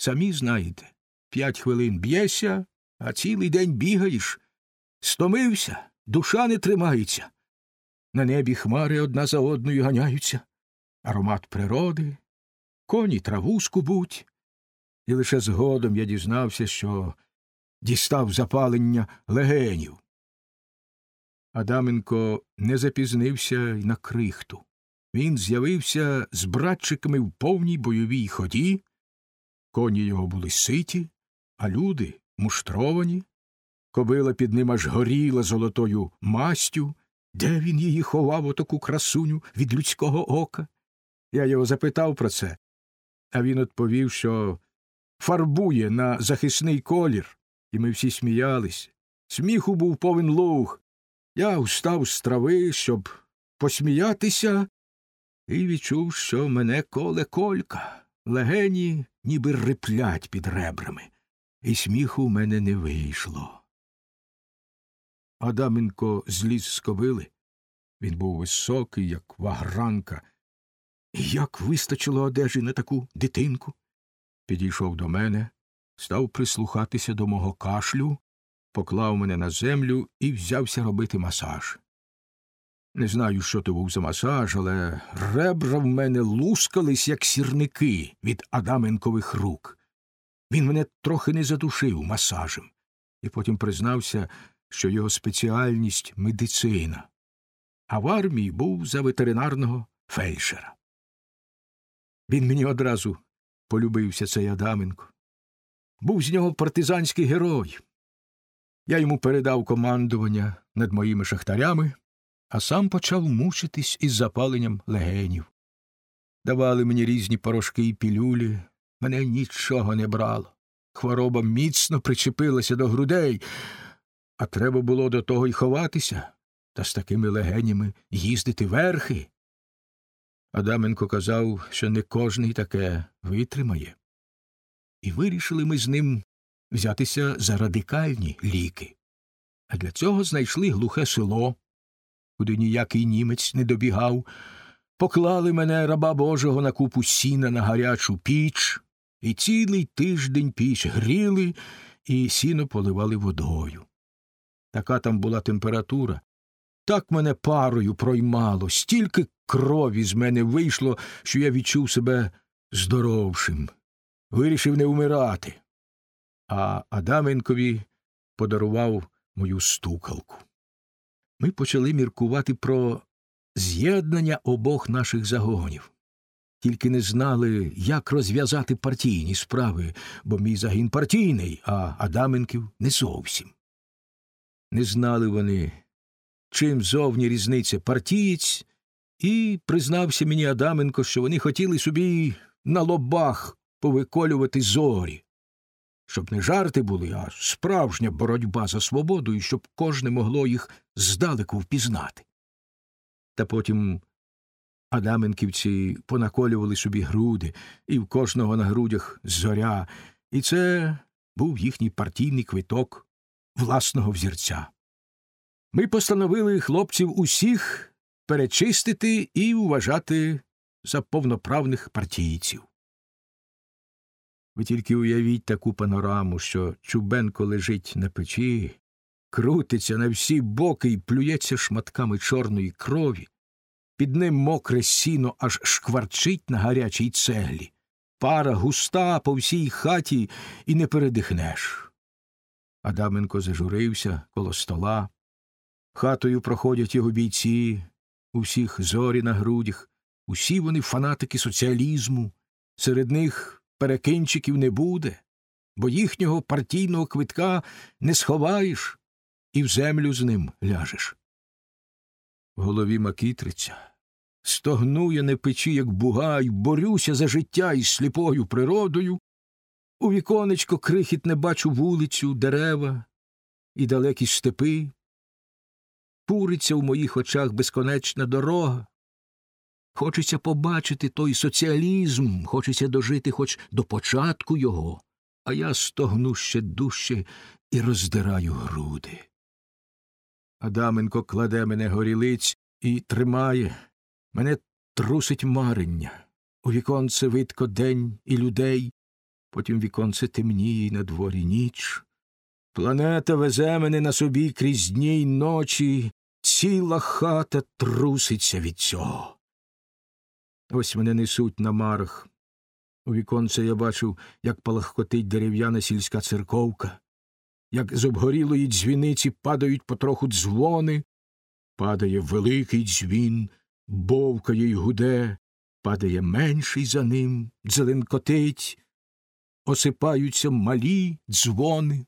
Самі знаєте, п'ять хвилин б'єшся, а цілий день бігаєш. Стомився, душа не тримається. На небі хмари одна за одною ганяються, аромат природи, коні траву скубуть. І лише згодом я дізнався, що дістав запалення легенів. Адаменко не запізнився й на крихту. Він з'явився з братчиками в повній бойовій ході, коні його були ситі, а люди муштровані. Кобила під ним аж горіла золотою мастю. Де він її ховав отаку красуню від людського ока? Я його запитав про це, а він відповів, що фарбує на захисний колір, і ми всі сміялись. Сміху був повен луг. Я встав з трави, щоб посміятися, і відчув, що мене коле колька, легені ніби риплять під ребрами, і сміху в мене не вийшло. Адаменко зліз з ковили. Він був високий, як вагранка. Як вистачило одежі на таку дитинку? Підійшов до мене, став прислухатися до мого кашлю, поклав мене на землю і взявся робити масаж. Не знаю, що то був за масаж, але ребра в мене лускались, як сірники від Адаменкових рук. Він мене трохи не задушив масажем, і потім признався, що його спеціальність медицина, а в армії був за ветеринарного фельдшера. Він мені одразу полюбився цей Адаменко. Був з нього партизанський герой. Я йому передав командування над моїми шахтарями, а сам почав мучитись із запаленням легенів. Давали мені різні порошки і пілюлі, мене нічого не брало. Хвороба міцно причепилася до грудей, а треба було до того й ховатися, та з такими легенями їздити верхи. Адаменко казав, що не кожний таке витримає. І вирішили ми з ним взятися за радикальні ліки. А для цього знайшли глухе село, куди ніякий німець не добігав, поклали мене раба Божого на купу сіна на гарячу піч, і цілий тиждень піч гріли і сіно поливали водою. Така там була температура. Так мене парою проймало, стільки крові з мене вийшло, що я відчув себе здоровшим, вирішив не вмирати. А Адаменкові подарував мою стукалку. Ми почали міркувати про з'єднання обох наших загонів. Тільки не знали, як розв'язати партійні справи, бо мій загін партійний, а Адаменків не зовсім. Не знали вони, чим зовні різниця партієць, і признався мені Адаменко, що вони хотіли собі на лобах повиколювати зорі, щоб не жарти були, а справжня боротьба за свободу, і щоб кожне могло їх здалеку впізнати. Та потім Адаменківці понаколювали собі груди, і в кожного на грудях зоря, і це був їхній партійний квиток власного взірця. Ми постановили хлопців усіх перечистити і вважати за повноправних партійців. Ви тільки уявіть таку панораму, що Чубенко лежить на печі, крутиться на всі боки і плюється шматками чорної крові, під ним мокре сіно аж шкварчить на гарячій цеглі, пара густа по всій хаті і не передихнеш. Адаменко зажурився коло стола. Хатою проходять його бійці, у всіх зорі на грудях, усі вони фанатики соціалізму, серед них перекинчиків не буде, бо їхнього партійного квитка не сховаєш і в землю з ним ляжеш. В голові макітриця. Стогну я не печі, як бугай, борюся за життя із сліпою природою. У віконечко крихітне бачу вулицю, дерева і далекі степи. Пуриться в моїх очах безконечна дорога. Хочеться побачити той соціалізм, хочеться дожити хоч до початку його, а я стогну ще дужче і роздираю груди. Адаменко кладе мене горілиць і тримає. Мене трусить марення. У віконце видко день і людей, Потім віконце темніє й на дворі ніч. Планета везе мене на собі крізь дні й ночі, ціла хата труситься від цього. Ось мене несуть на марах. У віконце я бачив, як палахкотить дерев'яна сільська церковка, як з обгорілої дзвіниці падають потроху дзвони, падає великий дзвін, бовкає й гуде, падає менший за ним, дзеленкотить, осипаються малі дзвони.